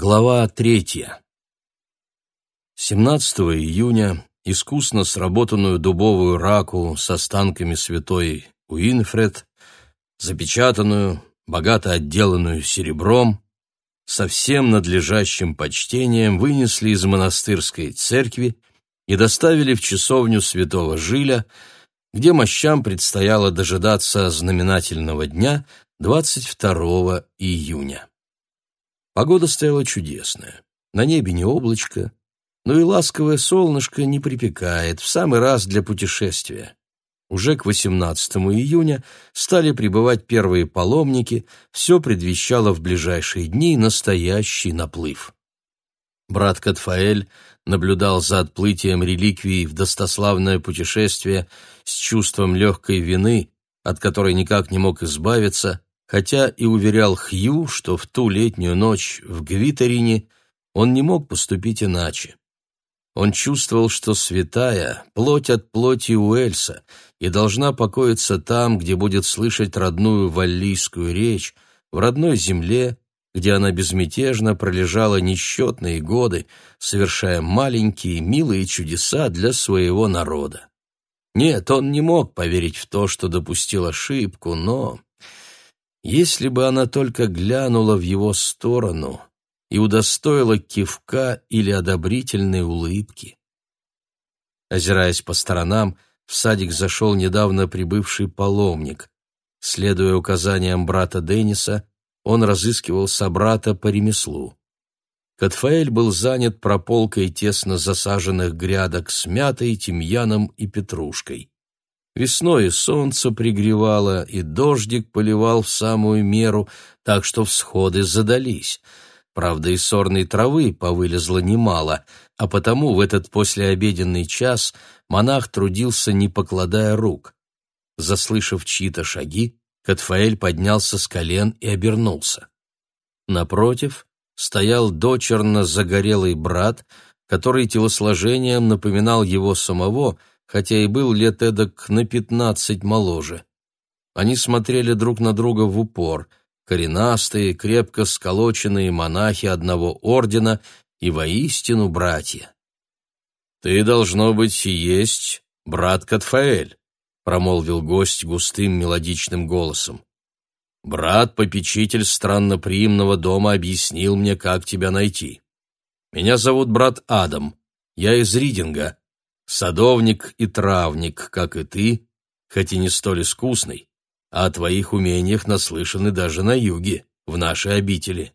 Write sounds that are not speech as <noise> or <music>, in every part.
Глава третья. 17 июня искусно сработанную дубовую раку с останками святой Уинфред, запечатанную, богато отделанную серебром, со всем надлежащим почтением вынесли из монастырской церкви и доставили в часовню святого Жиля, где мощам предстояло дожидаться знаменательного дня 22 июня. Погода стояла чудесная. На небе не облачко, но и ласковое солнышко не припекает, в самый раз для путешествия. Уже к 18 июня стали прибывать первые паломники, все предвещало в ближайшие дни настоящий наплыв. Брат Катфаэль наблюдал за отплытием реликвий в достославное путешествие с чувством легкой вины, от которой никак не мог избавиться, хотя и уверял Хью, что в ту летнюю ночь в Гвитерине он не мог поступить иначе. Он чувствовал, что святая — плоть от плоти Уэльса и должна покоиться там, где будет слышать родную валлийскую речь, в родной земле, где она безмятежно пролежала несчетные годы, совершая маленькие милые чудеса для своего народа. Нет, он не мог поверить в то, что допустил ошибку, но если бы она только глянула в его сторону и удостоила кивка или одобрительной улыбки. Озираясь по сторонам, в садик зашел недавно прибывший паломник. Следуя указаниям брата Денниса, он разыскивал собрата по ремеслу. Катфаэль был занят прополкой тесно засаженных грядок с мятой, тимьяном и петрушкой. Весной солнце пригревало, и дождик поливал в самую меру, так что всходы задались. Правда, и сорной травы повылезло немало, а потому в этот послеобеденный час монах трудился, не покладая рук. Заслышав чьи-то шаги, Катфаэль поднялся с колен и обернулся. Напротив стоял дочерно загорелый брат, который телосложением напоминал его самого, хотя и был лет эдак на пятнадцать моложе. Они смотрели друг на друга в упор, коренастые, крепко сколоченные монахи одного ордена и воистину братья. «Ты, должно быть, и есть брат Катфаэль», — промолвил гость густым мелодичным голосом. «Брат-попечитель странноприимного дома объяснил мне, как тебя найти. Меня зовут брат Адам, я из Ридинга, садовник и травник, как и ты, хоть и не столь искусный, а о твоих умениях наслышаны даже на юге, в нашей обители».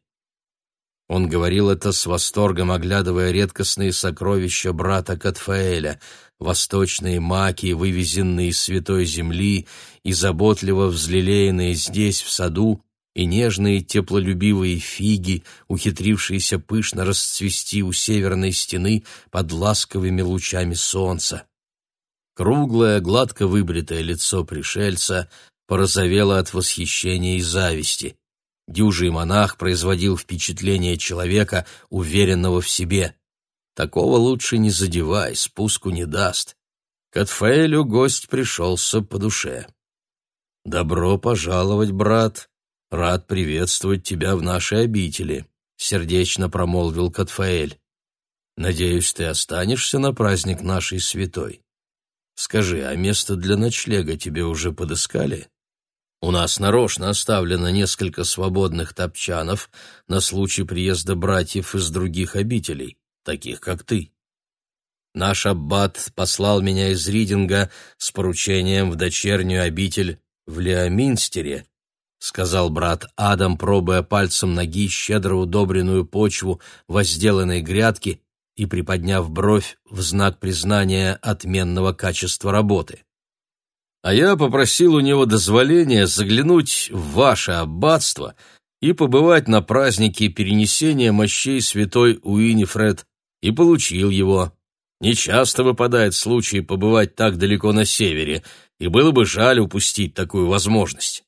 Он говорил это с восторгом, оглядывая редкостные сокровища брата Катфаэля, восточные маки, вывезенные из святой земли и заботливо взлелеянные здесь, в саду, и нежные теплолюбивые фиги, ухитрившиеся пышно расцвести у северной стены под ласковыми лучами солнца. Круглое, гладко выбритое лицо пришельца порозовело от восхищения и зависти. Дюжий монах производил впечатление человека, уверенного в себе. Такого лучше не задевай, спуску не даст. К Атфаэлю гость пришелся по душе. «Добро пожаловать, брат», «Рад приветствовать тебя в нашей обители», — сердечно промолвил Катфаэль. «Надеюсь, ты останешься на праздник нашей святой. Скажи, а место для ночлега тебе уже подыскали? У нас нарочно оставлено несколько свободных топчанов на случай приезда братьев из других обителей, таких как ты. Наш аббат послал меня из Ридинга с поручением в дочернюю обитель в Леоминстере, сказал брат Адам, пробуя пальцем ноги щедро удобренную почву возделанной грядки и приподняв бровь в знак признания отменного качества работы. А я попросил у него дозволения заглянуть в ваше аббатство и побывать на празднике перенесения мощей святой Уинифред, и получил его. Нечасто выпадает случай побывать так далеко на севере, и было бы жаль упустить такую возможность.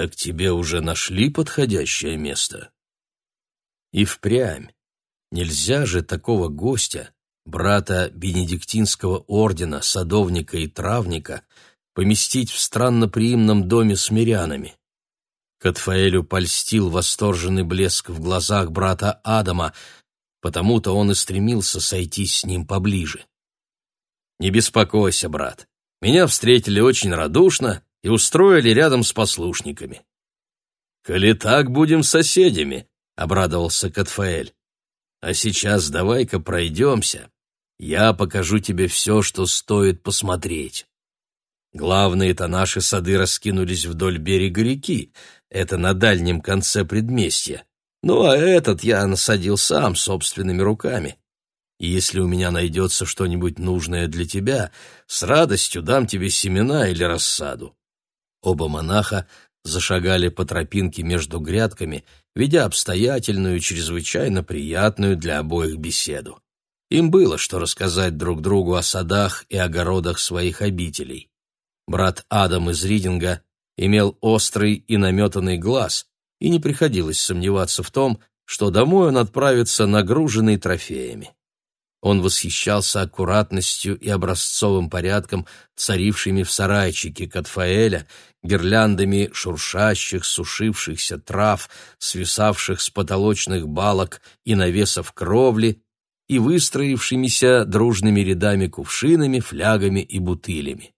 Так тебе уже нашли подходящее место? И впрямь. Нельзя же такого гостя, брата Бенедиктинского ордена, садовника и травника, поместить в странноприимном доме с мирянами. Катфаэлю польстил восторженный блеск в глазах брата Адама, потому-то он и стремился сойтись с ним поближе. «Не беспокойся, брат, меня встретили очень радушно и устроили рядом с послушниками». «Коли так, будем соседями», — обрадовался Катфаэль. «А сейчас давай-ка пройдемся, я покажу тебе все, что стоит посмотреть». Главные-то наши сады раскинулись вдоль берега реки, это на дальнем конце предместья. Ну, а этот я насадил сам, собственными руками. И если у меня найдется что-нибудь нужное для тебя, с радостью дам тебе семена или рассаду». Оба монаха зашагали по тропинке между грядками, ведя обстоятельную, чрезвычайно приятную для обоих беседу. Им было что рассказать друг другу о садах и огородах своих обителей. Брат Адам из Ридинга имел острый и наметанный глаз, и не приходилось сомневаться в том, что домой он отправится нагруженный трофеями. Он восхищался аккуратностью и образцовым порядком, царившими в сарайчике Катфаэля, гирляндами шуршащих, сушившихся трав, свисавших с потолочных балок и навесов кровли, и выстроившимися дружными рядами кувшинами, флягами и бутылями.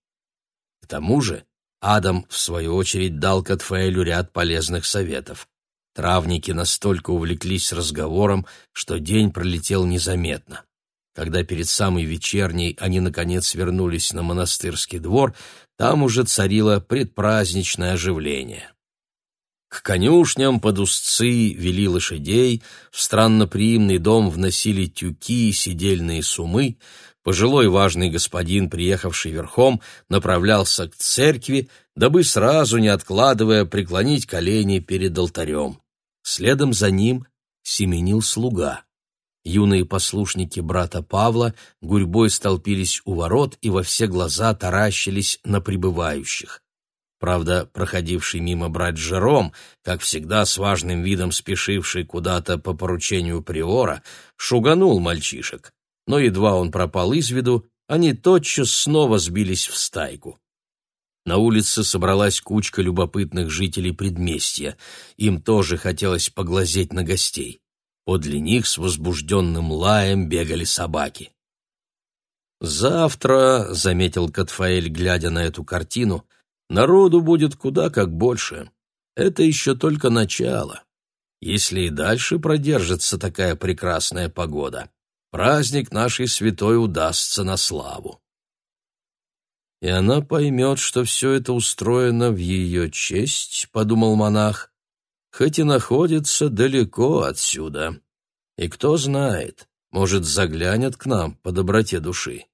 К тому же Адам, в свою очередь, дал Катфаэлю ряд полезных советов. Травники настолько увлеклись разговором, что день пролетел незаметно. Когда перед самой вечерней они, наконец, вернулись на монастырский двор, там уже царило предпраздничное оживление. К конюшням под узцы вели лошадей, в странноприимный дом вносили тюки и сидельные сумы, пожилой важный господин, приехавший верхом, направлялся к церкви, дабы сразу, не откладывая, преклонить колени перед алтарем. Следом за ним семенил слуга. Юные послушники брата Павла гурьбой столпились у ворот и во все глаза таращились на прибывающих. Правда, проходивший мимо брат Жером, как всегда с важным видом спешивший куда-то по поручению приора, шуганул мальчишек но едва он пропал из виду, они тотчас снова сбились в стайку. На улице собралась кучка любопытных жителей предместья. Им тоже хотелось поглазеть на гостей. Подле них с возбужденным лаем бегали собаки. «Завтра», — заметил Катфаэль, глядя на эту картину, — «народу будет куда как больше. Это еще только начало. Если и дальше продержится такая прекрасная погода, праздник нашей святой удастся на славу. И она поймет, что все это устроено в ее честь, — подумал монах, — хоть и находится далеко отсюда. И кто знает, может, заглянет к нам по доброте души.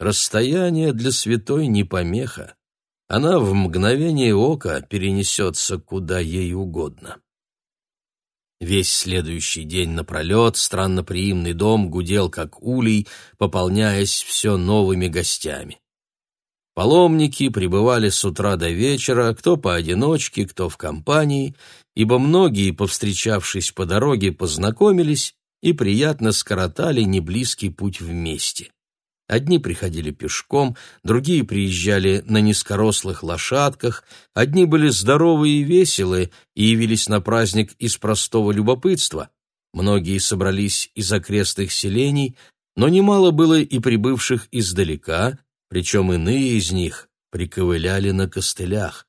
Расстояние для святой не помеха. Она в мгновение ока перенесется куда ей угодно. Весь следующий день напролет странноприимный дом гудел, как улей, пополняясь все новыми гостями. Паломники пребывали с утра до вечера, кто поодиночке, кто в компании, ибо многие, повстречавшись по дороге, познакомились и приятно скоротали неблизкий путь вместе. Одни приходили пешком, другие приезжали на низкорослых лошадках, одни были здоровы и веселы и явились на праздник из простого любопытства. Многие собрались из окрестных селений, но немало было и прибывших издалека, причем иные из них приковыляли на костылях.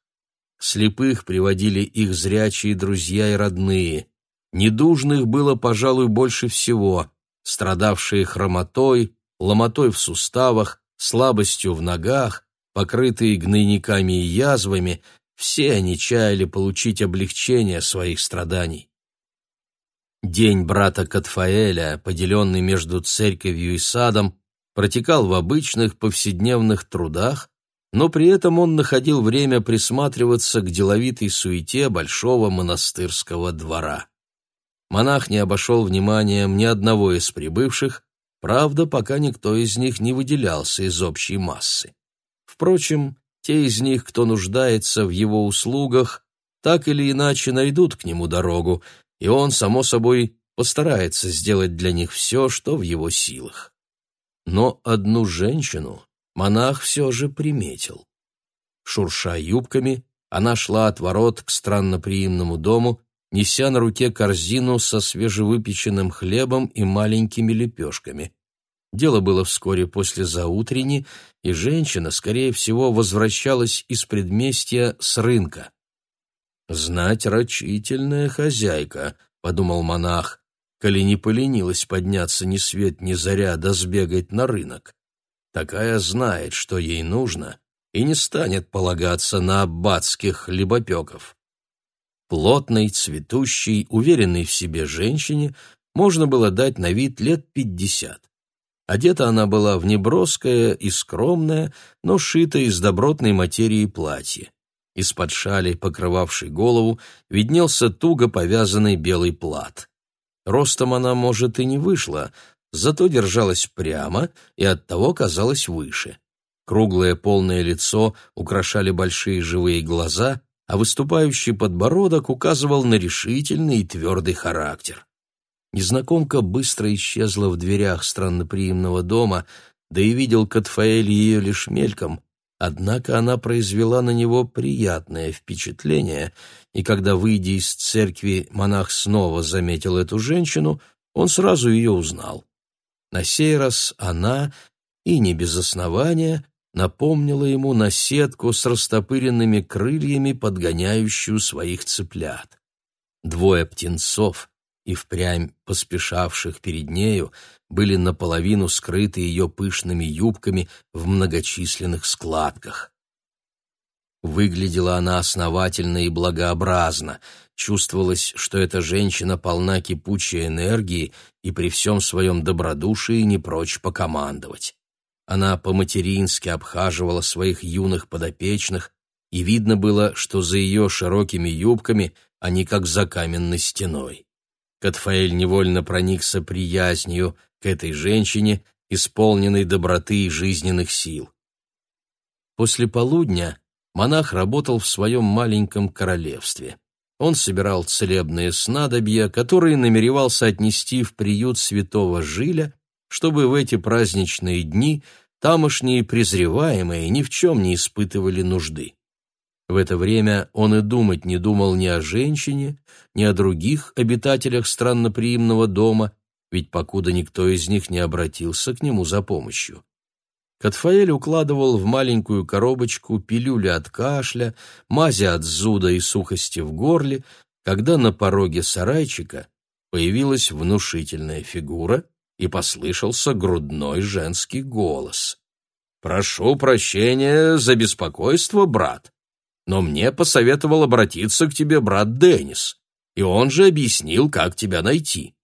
Слепых приводили их зрячие друзья и родные. Недужных было, пожалуй, больше всего, страдавшие хромотой, ломотой в суставах, слабостью в ногах, покрытые гнойниками и язвами, все они чаяли получить облегчение своих страданий. День брата Катфаэля, поделенный между церковью и садом, протекал в обычных повседневных трудах, но при этом он находил время присматриваться к деловитой суете большого монастырского двора. Монах не обошел вниманием ни одного из прибывших, Правда, пока никто из них не выделялся из общей массы. Впрочем, те из них, кто нуждается в его услугах, так или иначе найдут к нему дорогу, и он, само собой, постарается сделать для них все, что в его силах. Но одну женщину монах все же приметил. Шурша юбками, Она шла от ворот к странноприимному дому, неся на руке корзину со свежевыпеченным хлебом и маленькими лепешками. Дело было вскоре после заутрени, и женщина, скорее всего, возвращалась из предместья с рынка. «Знать рачительная хозяйка», — подумал монах, коли не поленилась подняться ни свет ни заря да сбегать на рынок. Такая знает, что ей нужно, и не станет полагаться на аббатских хлебопеков. Плотной, цветущей, уверенной в себе женщине можно было дать на вид лет пятьдесят. Одета она была в неброское и скромное, но шитое из добротной материи платье. Из-под шали, покрывавшей голову, виднелся туго повязанный белый плат. Ростом она, может, и не вышла, зато держалась прямо и оттого казалась выше. Круглое полное лицо украшали большие живые глаза, а выступающий подбородок указывал на решительный и твердый характер. Незнакомка быстро исчезла в дверях странноприимного дома, да и видел Катфаэль ее лишь мельком, однако она произвела на него приятное впечатление, и когда, выйдя из церкви, монах снова заметил эту женщину, он сразу ее узнал. На сей раз она, и не без основания, напомнила ему наседку с растопыренными крыльями, подгоняющую своих цыплят. Двое птенцов — и впрямь поспешавших перед нею были наполовину скрыты ее пышными юбками в многочисленных складках. Выглядела она основательно и благообразно, чувствовалось, что эта женщина полна кипучей энергии и при всем своем добродушии не прочь покомандовать. Она по-матерински обхаживала своих юных подопечных, и видно было, что за ее широкими юбками они как за каменной стеной. Катфаэль невольно проникся приязнью к этой женщине, исполненной доброты и жизненных сил. После полудня монах работал в своем маленьком королевстве. Он собирал целебные снадобья, которые намеревался отнести в приют святого Жиля, чтобы в эти праздничные дни тамошние презреваемые ни в чем не испытывали нужды. В это время он и думать не думал ни о женщине, ни о других обитателях странноприимного дома, ведь покуда никто из них не обратился к нему за помощью. Катфаэль укладывал в маленькую коробочку пилюли от кашля, мази от зуда и сухости в горле, когда на пороге сарайчика появилась внушительная фигура и послышался грудной женский голос. «Прошу прощения за беспокойство, брат но мне посоветовал обратиться к тебе брат Деннис, и он же объяснил, как тебя найти».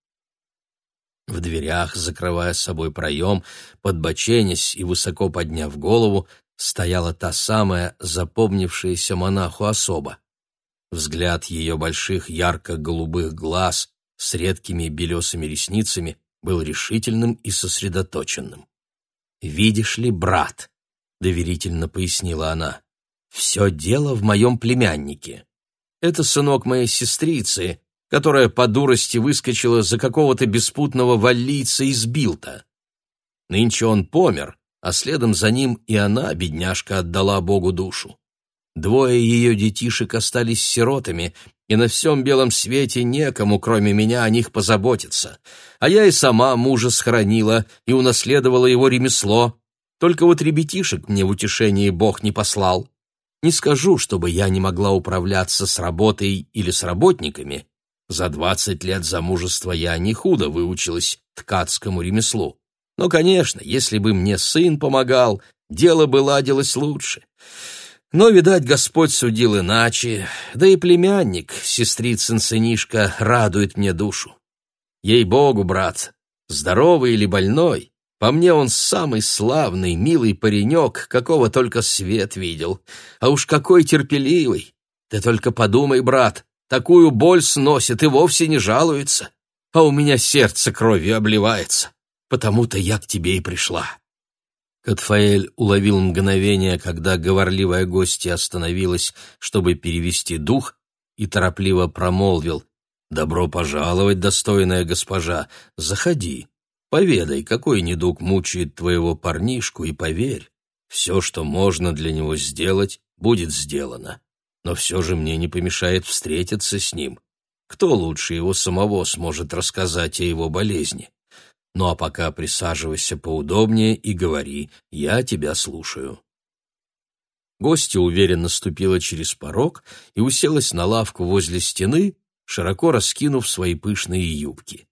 В дверях, закрывая собой проем, подбоченясь и высоко подняв голову, стояла та самая запомнившаяся монаху особа. Взгляд ее больших ярко-голубых глаз с редкими белесыми ресницами был решительным и сосредоточенным. «Видишь ли, брат», — доверительно пояснила она, все дело в моем племяннике. Это сынок моей сестрицы, которая по дурости выскочила за какого-то беспутного валлийца из Билта. Нынче он помер, а следом за ним и она, бедняжка, отдала Богу душу. Двое ее детишек остались сиротами, и на всем белом свете некому, кроме меня, о них позаботиться. А я и сама мужа схоронила и унаследовала его ремесло. Только вот ребятишек мне в утешении Бог не послал. Не скажу, чтобы я не могла управляться с работой или с работниками. За двадцать лет замужества я не худо выучилась ткацкому ремеслу. Но, конечно, если бы мне сын помогал, дело бы ладилось лучше. Но, видать, Господь судил иначе, да и племянник, сестрицын сынишка, радует мне душу. Ей-богу, брат, здоровый или больной, по мне он самый славный, милый паренек, какого только свет видел. А уж какой терпеливый! Ты только подумай, брат, такую боль сносит и вовсе не жалуется. А у меня сердце кровью обливается. Потому-то я к тебе и пришла. Катфаэль уловил мгновение, когда говорливая гостья остановилась, чтобы перевести дух, и торопливо промолвил «Добро пожаловать, достойная госпожа, заходи». Поведай, какой недуг мучает твоего парнишку, и поверь, все, что можно для него сделать, будет сделано. Но все же мне не помешает встретиться с ним. Кто лучше его самого сможет рассказать о его болезни? Ну а пока присаживайся поудобнее и говори, я тебя слушаю». Гостья уверенно ступила через порог и уселась на лавку возле стены, широко раскинув свои пышные юбки.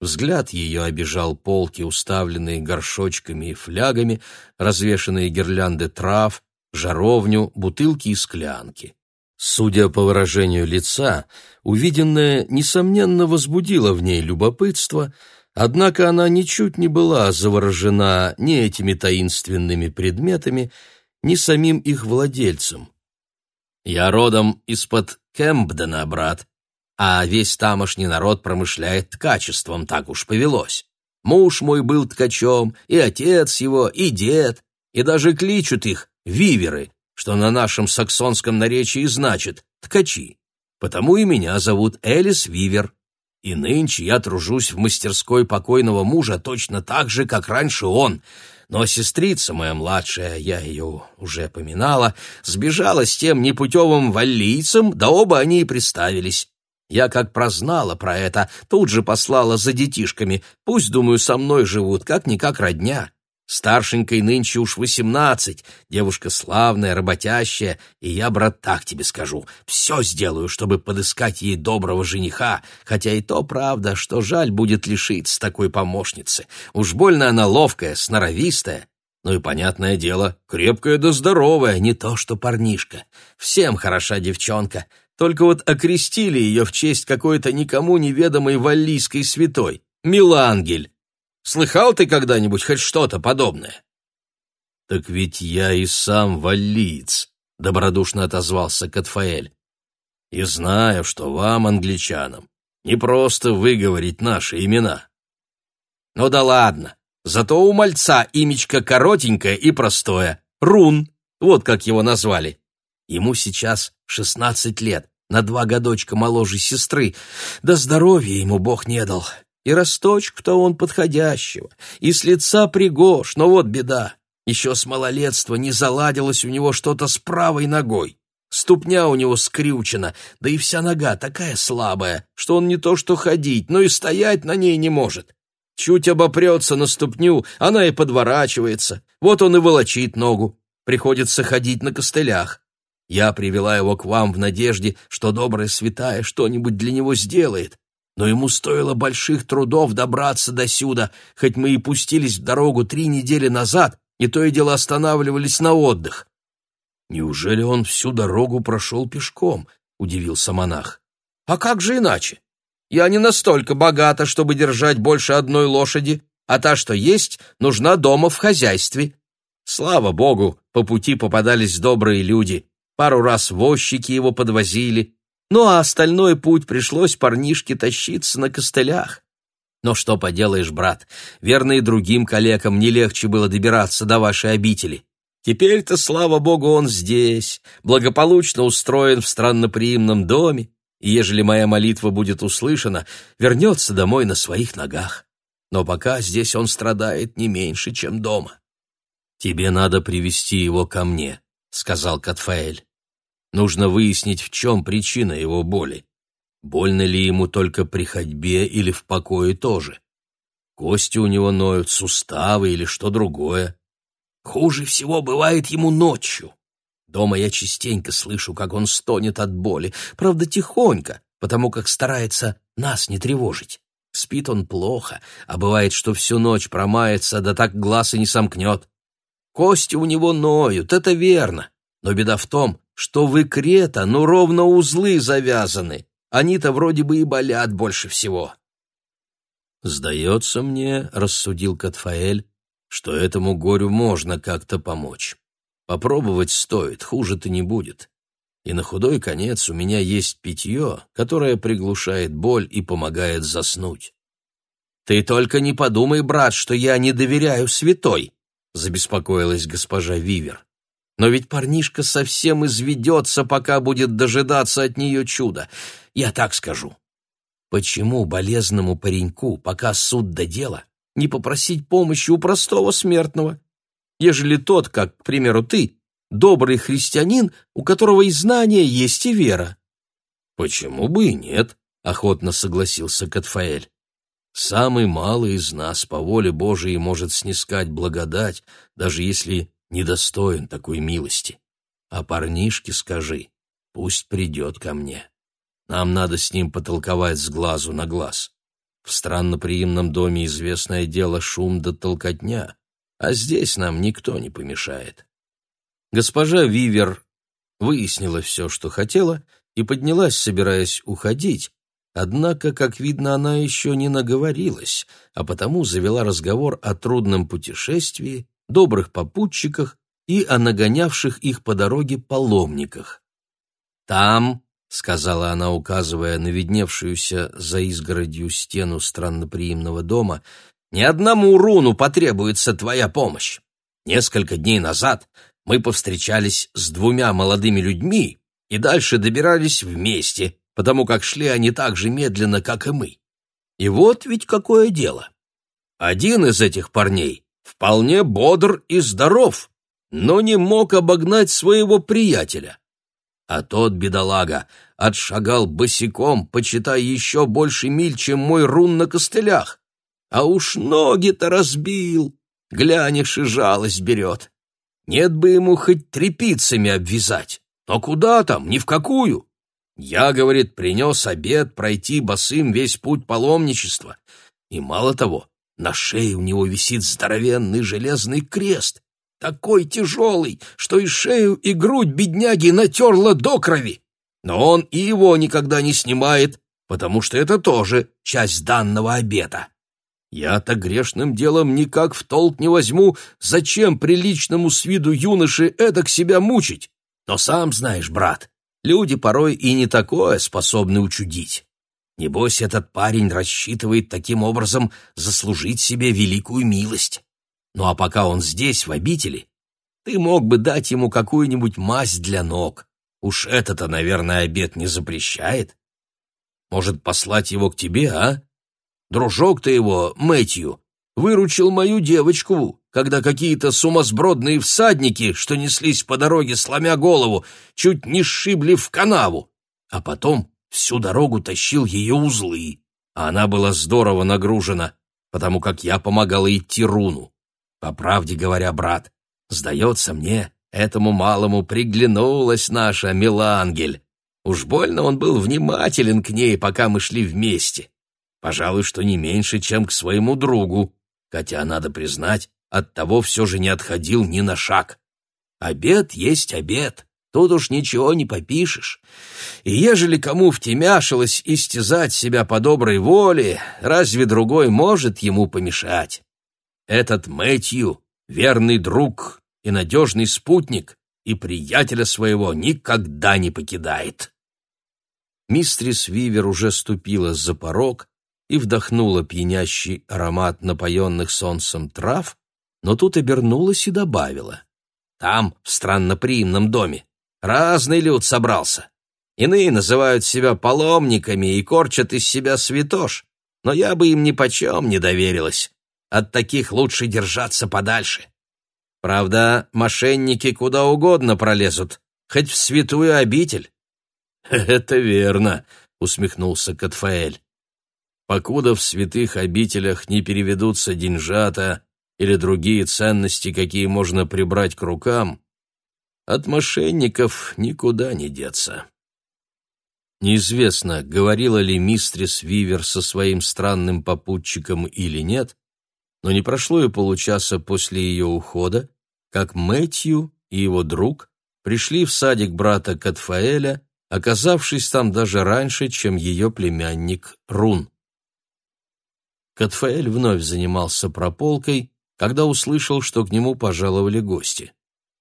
Взгляд ее обижал полки, уставленные горшочками и флягами, развешанные гирлянды трав, жаровню, бутылки и склянки. Судя по выражению лица, увиденное, несомненно, возбудило в ней любопытство, однако она ничуть не была заворожена ни этими таинственными предметами, ни самим их владельцем. «Я родом из-под Кэмпдена, брат, а весь тамошний народ промышляет ткачеством, так уж повелось. Муж мой был ткачом, и отец его, и дед, и даже кличут их виверы, что на нашем саксонском наречии значит «ткачи». Потому и меня зовут Элис Вивер. И нынче я тружусь в мастерской покойного мужа точно так же, как раньше он. Но сестрица моя младшая, я ее уже поминала, сбежала с тем непутевым валлийцем, да оба они и приставились. Я как прознала про это, тут же послала за детишками. Пусть, думаю, со мной живут, как-никак родня. Старшенькой нынче уж восемнадцать, девушка славная, работящая, и я, брат, так тебе скажу, все сделаю, чтобы подыскать ей доброго жениха, хотя и то правда, что жаль будет лишиться такой помощницы. Уж больно она ловкая, сноровистая, ну и, понятное дело, крепкая да здоровая, не то что парнишка. Всем хороша девчонка, только вот окрестили ее в честь какой-то никому неведомой валлийской святой, Милангель. Слыхал ты когда-нибудь хоть что-то подобное?» «Так ведь я и сам валлиец», — добродушно отозвался Катфаэль. «И знаю, что вам, англичанам, не просто выговорить наши имена». «Ну да ладно, зато у мальца имечко коротенькое и простое. Рун, вот как его назвали. Ему сейчас шестнадцать лет, на два годочка моложе сестры, да здоровья ему Бог не дал. И росточку-то он подходящего, и с лица пригож, но вот беда. Еще с малолетства не заладилось у него что-то с правой ногой. Ступня у него скрючена, да и вся нога такая слабая, что он не то что ходить, но и стоять на ней не может. Чуть обопрется на ступню, она и подворачивается. Вот он и волочит ногу. Приходится ходить на костылях. Я привела его к вам в надежде, что добрая святая что-нибудь для него сделает но ему стоило больших трудов добраться до сюда, хоть мы и пустились в дорогу три недели назад, и то и дело останавливались на отдых. «Неужели он всю дорогу прошел пешком?» — удивился монах. «А как же иначе? Я не настолько богата, чтобы держать больше одной лошади, а та, что есть, нужна дома в хозяйстве. Слава богу, по пути попадались добрые люди. Пару раз возчики его подвозили, ну а остальной путь пришлось парнишке тащиться на костылях. Но что поделаешь, брат, верно и другим коллегам не легче было добираться до вашей обители. Теперь-то, слава богу, он здесь, благополучно устроен в странноприимном доме, и ежели моя молитва будет услышана, вернется домой на своих ногах. Но пока здесь он страдает не меньше, чем дома. «Тебе надо привести его ко мне», — сказал Катфаэль. Нужно выяснить, в чем причина его боли. Больно ли ему только при ходьбе или в покое тоже? Кости у него ноют, суставы или что другое. Хуже всего бывает ему ночью. Дома я частенько слышу, как он стонет от боли, правда, тихонько, потому как старается нас не тревожить. Спит он плохо, а бывает, что всю ночь промается, да так глаз и не сомкнет. Кости у него ноют, это верно, но беда в том, что в икре-то, ну, ровно узлы завязаны. Они-то вроде бы и болят больше всего. «Сдается мне, — рассудил Катфаэль, — что этому горю можно как-то помочь. Попробовать стоит, хуже-то не будет. И на худой конец у меня есть питье, которое приглушает боль и помогает заснуть». «Ты только не подумай, брат, что я не доверяю святой», — забеспокоилась госпожа Вивер. Но ведь парнишка совсем изведется, пока будет дожидаться от нее чуда. Я так скажу. Почему болезному пареньку, пока суд до дела, не попросить помощи у простого смертного? Ежели тот, как, к примеру, ты, добрый христианин, у которого и знания есть, и вера». «Почему бы и нет?» — охотно согласился Катфаэль. «Самый малый из нас по воле Божией может снискать благодать, даже если недостоин такой милости. А парнишке скажи, пусть придет ко мне. Нам надо с ним потолковать с глазу на глаз. В странноприимном доме известное дело шум да толкотня, а здесь нам никто не помешает». Госпожа Вивер выяснила все, что хотела, и поднялась, собираясь уходить, однако, как видно, она еще не наговорилась, а потому завела разговор о трудном путешествии, добрых попутчиках и о нагонявших их по дороге паломниках. «Там», — сказала она, указывая на видневшуюся за изгородью стену странноприимного дома, «ни одному руну потребуется твоя помощь. Несколько дней назад мы повстречались с двумя молодыми людьми и дальше добирались вместе, потому как шли они так же медленно, как и мы. И вот ведь какое дело. Один из этих парней вполне бодр и здоров, но не мог обогнать своего приятеля. А тот, бедолага, отшагал босиком, почитай еще больше миль, чем мой рун на костылях. А уж ноги-то разбил, глянешь и жалость берет. Нет бы ему хоть трепицами обвязать. Но куда там, ни в какую. Я, говорит, принес обед пройти босым весь путь паломничества. И мало того, на шее у него висит здоровенный железный крест, такой тяжелый, что и шею, и грудь бедняги натерла до крови. Но он и его никогда не снимает, потому что это тоже часть данного обета. Я-то грешным делом никак в толк не возьму, зачем приличному с виду юноше эдак себя мучить. Но сам знаешь, брат, люди порой и не такое способны учудить. Небось, этот парень рассчитывает таким образом заслужить себе великую милость. Ну а пока он здесь, в обители, ты мог бы дать ему какую-нибудь мазь для ног. Уж это-то, наверное, обед не запрещает. Может, послать его к тебе, а? Дружок-то его, Мэтью, выручил мою девочку, когда какие-то сумасбродные всадники, что неслись по дороге, сломя голову, чуть не сшибли в канаву, а потом всю дорогу тащил ее узлы, а она была здорово нагружена, потому как я помогала идти руну. По правде говоря, брат, сдается мне, этому малому приглянулась наша Милангель. Уж больно он был внимателен к ней, пока мы шли вместе пожалуй, что не меньше, чем к своему другу, хотя, надо признать, от того все же не отходил ни на шаг. Обед есть обед, тут уж ничего не попишешь. И ежели кому втемяшилось истязать себя по доброй воле, разве другой может ему помешать? Этот Мэтью — верный друг и надежный спутник, и приятеля своего никогда не покидает. Мистрис Вивер уже ступила за порог, и вдохнула пьянящий аромат напоенных солнцем трав, но тут обернулась и добавила. «Там, в странноприимном доме, разный люд собрался. Иные называют себя паломниками и корчат из себя святош, но я бы им ни почем не доверилась. От таких лучше держаться подальше. Правда, мошенники куда угодно пролезут, хоть в святую обитель». <laughs> «Это верно», — усмехнулся Катфаэль покуда в святых обителях не переведутся деньжата или другие ценности, какие можно прибрать к рукам, от мошенников никуда не деться. Неизвестно, говорила ли мистрис Вивер со своим странным попутчиком или нет, но не прошло и получаса после ее ухода, как Мэтью и его друг пришли в садик брата Катфаэля, оказавшись там даже раньше, чем ее племянник Рун. Катфаэль вновь занимался прополкой, когда услышал, что к нему пожаловали гости.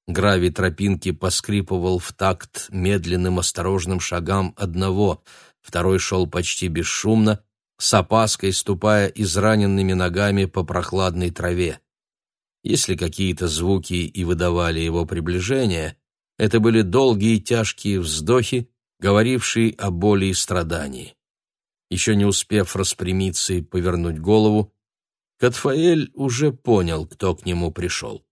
Гравий тропинки поскрипывал в такт медленным осторожным шагам одного, второй шел почти бесшумно, с опаской ступая израненными ногами по прохладной траве. Если какие-то звуки и выдавали его приближение, это были долгие тяжкие вздохи, говорившие о боли и страдании. Еще не успев распрямиться и повернуть голову, Катфаэль уже понял, кто к нему пришел.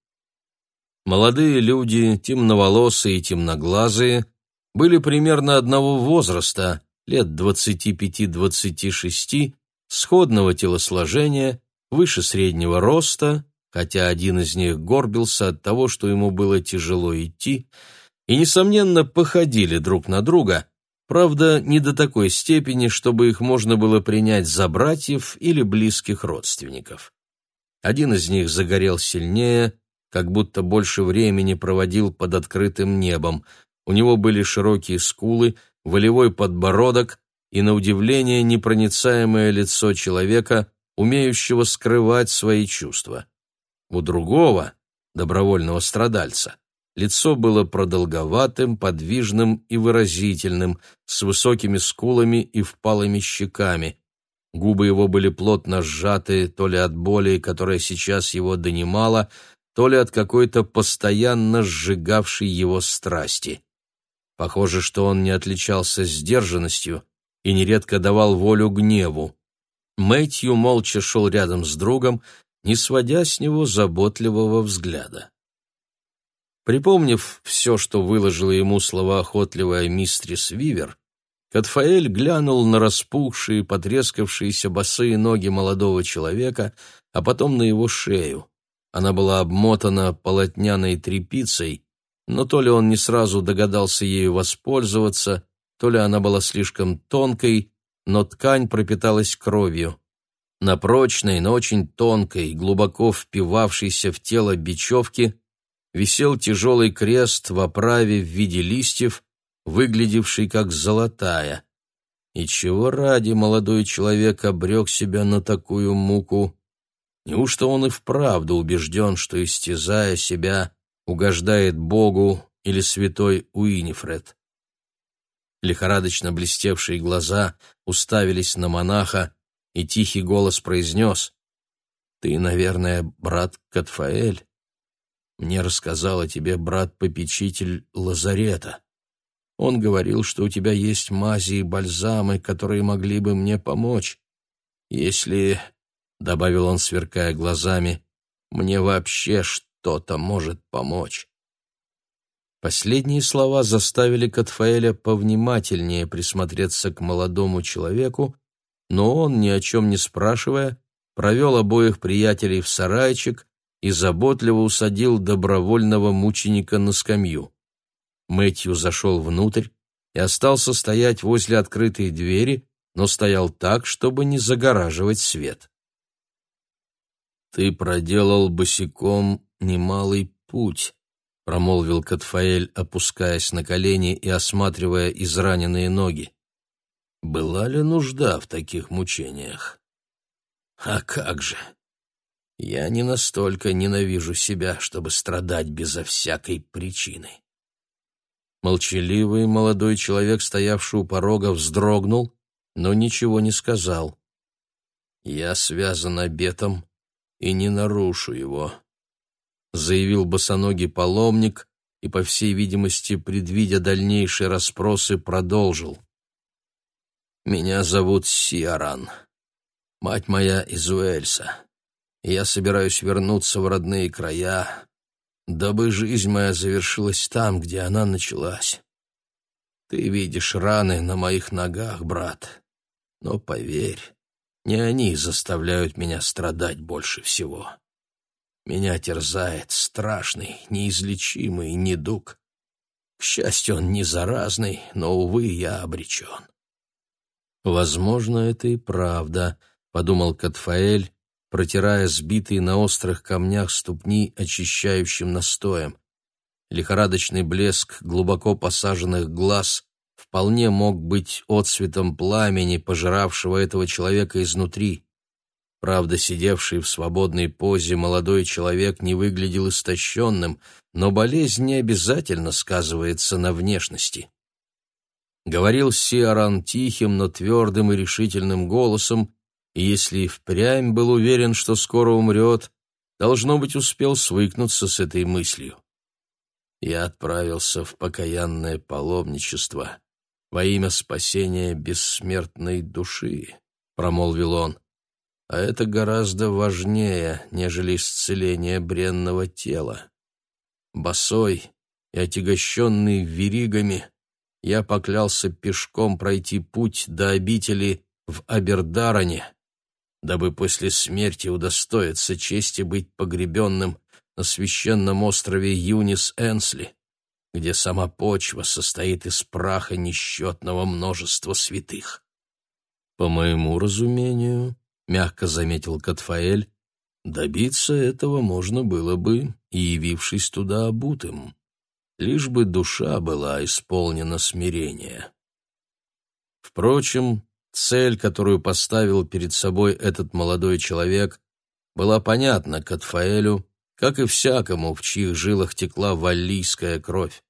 Молодые люди, темноволосые и темноглазые, были примерно одного возраста, лет 25-26, сходного телосложения, выше среднего роста, хотя один из них горбился от того, что ему было тяжело идти, и, несомненно, походили друг на друга, правда, не до такой степени, чтобы их можно было принять за братьев или близких родственников. Один из них загорел сильнее, как будто больше времени проводил под открытым небом. У него были широкие скулы, волевой подбородок и, на удивление, непроницаемое лицо человека, умеющего скрывать свои чувства. У другого, добровольного страдальца, лицо было продолговатым, подвижным и выразительным, с высокими скулами и впалыми щеками. Губы его были плотно сжаты, то ли от боли, которая сейчас его донимала, то ли от какой-то постоянно сжигавшей его страсти. Похоже, что он не отличался сдержанностью и нередко давал волю гневу. Мэтью молча шел рядом с другом, не сводя с него заботливого взгляда. Припомнив все, что выложила ему словоохотливая мистрис Вивер, Катфаэль глянул на распухшие, потрескавшиеся босые ноги молодого человека, а потом на его шею. Она была обмотана полотняной тряпицей, но то ли он не сразу догадался ею воспользоваться, то ли она была слишком тонкой, но ткань пропиталась кровью. На прочной, но очень тонкой, глубоко впивавшейся в тело бечевки висел тяжелый крест в оправе в виде листьев, выглядевший как золотая. И чего ради молодой человек обрек себя на такую муку? Неужто он и вправду убежден, что, истязая себя, угождает Богу или святой Уинифред. Лихорадочно блестевшие глаза уставились на монаха, и тихий голос произнес «Ты, наверное, брат Катфаэль? Мне рассказал о тебе брат-попечитель Лазарета. Он говорил, что у тебя есть мази и бальзамы, которые могли бы мне помочь. Если, — добавил он, сверкая глазами, — мне вообще что кто-то может помочь. Последние слова заставили Катфаэля повнимательнее присмотреться к молодому человеку, но он, ни о чем не спрашивая, провел обоих приятелей в сарайчик и заботливо усадил добровольного мученика на скамью. Мэтью зашел внутрь и остался стоять возле открытой двери, но стоял так, чтобы не загораживать свет. «Ты проделал босиком немалый путь», — промолвил Катфаэль, опускаясь на колени и осматривая израненные ноги. «Была ли нужда в таких мучениях?» «А как же! Я не настолько ненавижу себя, чтобы страдать безо всякой причины». Молчаливый молодой человек, стоявший у порога, вздрогнул, но ничего не сказал. «Я связан обетом и не нарушу его», заявил босоногий паломник и, по всей видимости, предвидя дальнейшие расспросы, продолжил. «Меня зовут Сиаран. Мать моя из Уэльса. Я собираюсь вернуться в родные края, дабы жизнь моя завершилась там, где она началась. Ты видишь раны на моих ногах, брат, но поверь, не они заставляют меня страдать больше всего. Меня терзает страшный, неизлечимый недуг. К счастью, он не заразный, но, увы, я обречен. «Возможно, это и правда», — подумал Катфаэль, протирая сбитые на острых камнях ступни очищающим настоем. Лихорадочный блеск глубоко посаженных глаз вполне мог быть отцветом пламени, пожиравшего этого человека изнутри. Правда, сидевший в свободной позе молодой человек не выглядел истощенным, но болезнь не обязательно сказывается на внешности. Говорил Сиаран тихим, но твердым и решительным голосом, и если и впрямь был уверен, что скоро умрет, должно быть, успел свыкнуться с этой мыслью. Я отправился в покаянное паломничество во имя спасения бессмертной души, — промолвил он а это гораздо важнее, нежели исцеление бренного тела. босой и отягощенный веригами, я поклялся пешком пройти путь до обители в Абердароне, дабы после смерти удостоиться чести быть погребенным на священном острове Юнис-Энсли, где сама почва состоит из праха несчетного множества святых. По моему разумению, — мягко заметил Катфаэль, — добиться этого можно было бы, явившись туда обутым, лишь бы душа была исполнена смирения. Впрочем, цель, которую поставил перед собой этот молодой человек, была понятна Катфаэлю, как и всякому, в чьих жилах текла валлийская кровь.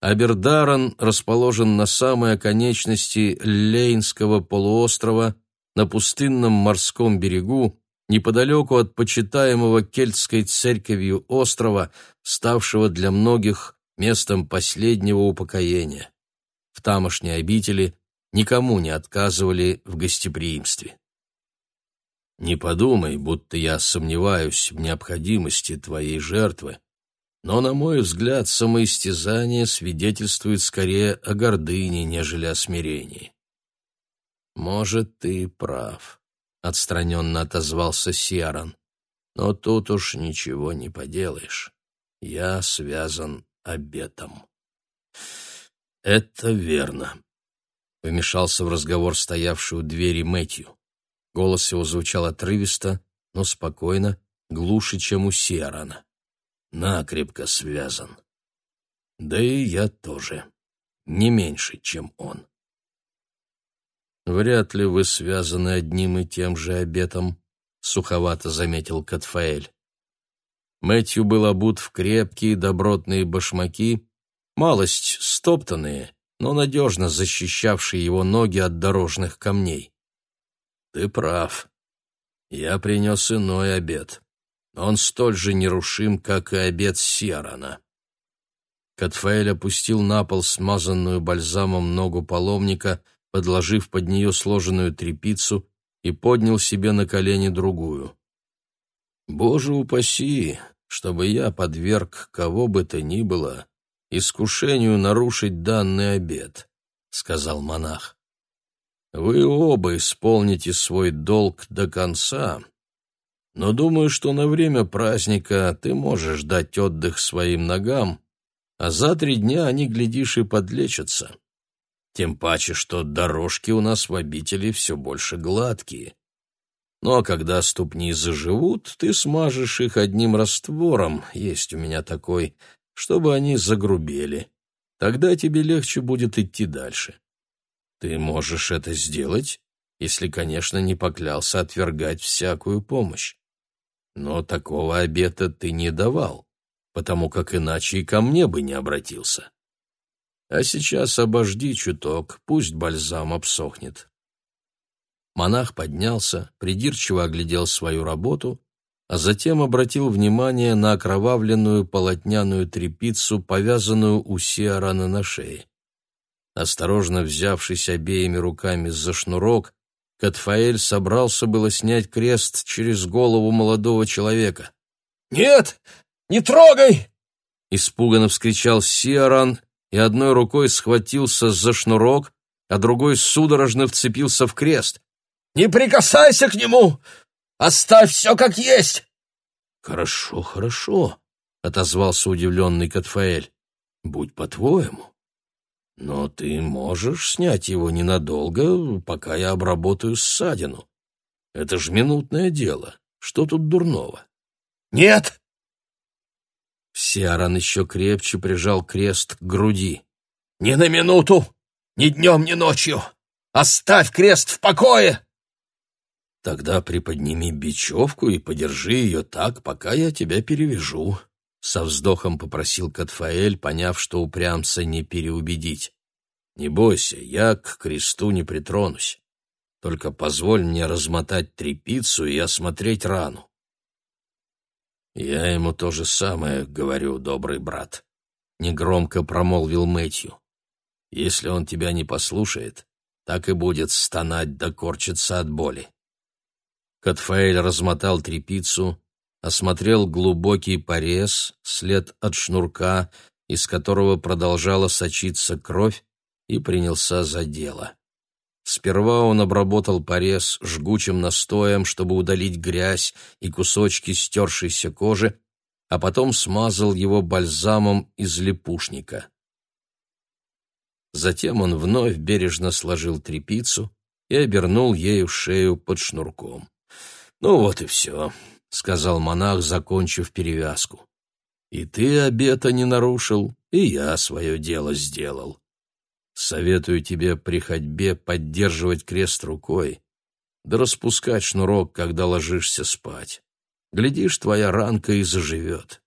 Абердаран расположен на самой оконечности Лейнского полуострова, на пустынном морском берегу, неподалеку от почитаемого кельтской церковью острова, ставшего для многих местом последнего упокоения. В тамошней обители никому не отказывали в гостеприимстве. Не подумай, будто я сомневаюсь в необходимости твоей жертвы, но, на мой взгляд, самоистязание свидетельствует скорее о гордыне, нежели о смирении. Может, ты прав, — отстраненно отозвался Сиаран, но тут уж ничего не поделаешь. Я связан обетом. Это верно, — вмешался в разговор стоявший у двери Мэтью. Голос его звучал отрывисто, но спокойно, глуше, чем у Сиарана. Накрепко связан. Да и я тоже. Не меньше, чем он. Вряд ли вы связаны одним и тем же обетом, суховато заметил Катфаэль. Мэтью был обут в крепкие добротные башмаки, малость стоптанные, но надежно защищавшие его ноги от дорожных камней. Ты прав. Я принес иной обед. Он столь же нерушим, как и обед Сиарана. Катфаэль опустил на пол смазанную бальзамом ногу паломника, подложив под нее сложенную трепицу и поднял себе на колени другую. «Боже упаси, чтобы я подверг кого бы то ни было искушению нарушить данный обед», — сказал монах. Вы оба исполните свой долг до конца, но думаю, что на время праздника ты можешь дать отдых своим ногам, а за три дня они, глядишь, и подлечатся. Тем паче, что дорожки у нас в обители все больше гладкие. Ну а когда ступни заживут, ты смажешь их одним раствором, есть у меня такой, чтобы они загрубели. Тогда тебе легче будет идти дальше. Ты можешь это сделать, если, конечно, не поклялся отвергать всякую помощь. Но такого обета ты не давал, потому как иначе и ко мне бы не обратился. А сейчас обожди чуток, пусть бальзам обсохнет. Монах поднялся, придирчиво оглядел свою работу, а затем обратил внимание на окровавленную полотняную тряпицу, повязанную у Сиарана на шее. Осторожно взявшись обеими руками за шнурок, Катфаэль собрался было снять крест через голову молодого человека. «Нет, не трогай!» Испуганно вскричал Сиаран и одной рукой схватился за шнурок, а другой судорожно вцепился в крест. «Не прикасайся к нему! Оставь все как есть!» «Хорошо, хорошо», — отозвался удивленный Катфаэль. «Будь по-твоему». Но ты можешь снять его ненадолго, пока я обработаю ссадину. Это ж минутное дело. Что тут дурного? Нет! Сиаран еще крепче прижал крест к груди. Ни на минуту! Ни днем, ни ночью! Оставь крест в покое! Тогда приподними бечевку и подержи ее так, пока я тебя перевяжу. Со вздохом попросил Катфаэль, поняв, что упрямца не переубедить. «Не бойся, я к кресту не притронусь. Только позволь мне размотать трепицу и осмотреть рану». «Я ему то же самое говорю, добрый брат», — негромко промолвил Мэтью. «Если он тебя не послушает, так и будет стонать да корчиться от боли». Катфаэль размотал трепицу, осмотрел глубокий порез, след от шнурка, из которого продолжала сочиться кровь, и принялся за дело. Сперва он обработал порез жгучим настоем, чтобы удалить грязь и кусочки стершейся кожи, а потом смазал его бальзамом из лепушника. Затем он вновь бережно сложил тряпицу и обернул ею шею под шнурком. «Ну вот и все», — сказал монах, закончив перевязку. «И ты обета не нарушил, и я свое дело сделал. Советую тебе при ходьбе поддерживать крест рукой, да распускать шнурок, когда ложишься спать. Глядишь, твоя ранка и заживет».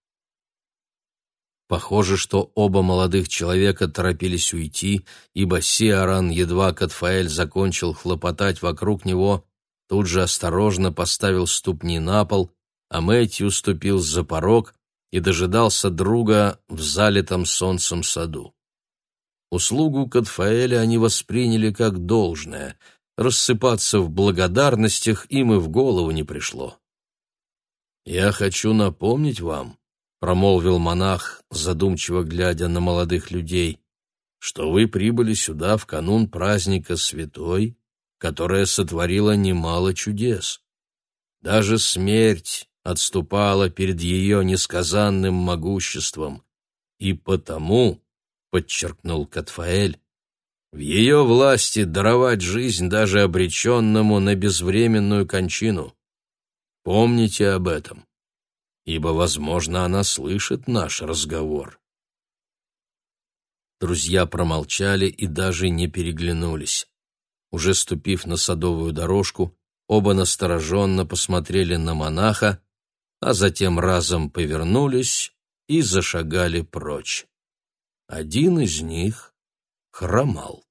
Похоже, что оба молодых человека торопились уйти, ибо Сиаран, едва Катфаэль закончил хлопотать вокруг него, тут же осторожно поставил ступни на пол, а Мэтью ступил за порог и дожидался друга в залитом солнцем саду. Услугу Катфаэля они восприняли как должное, рассыпаться в благодарностях им и в голову не пришло. «Я хочу напомнить вам», промолвил монах, задумчиво глядя на молодых людей, что вы прибыли сюда в канун праздника святой, которая сотворила немало чудес. Даже смерть отступала перед ее несказанным могуществом, и потому, подчеркнул Катфаэль, в ее власти даровать жизнь даже обреченному на безвременную кончину. Помните об этом ибо, возможно, она слышит наш разговор. Друзья промолчали и даже не переглянулись. Уже ступив на садовую дорожку, оба настороженно посмотрели на монаха, а затем разом повернулись и зашагали прочь. Один из них хромал.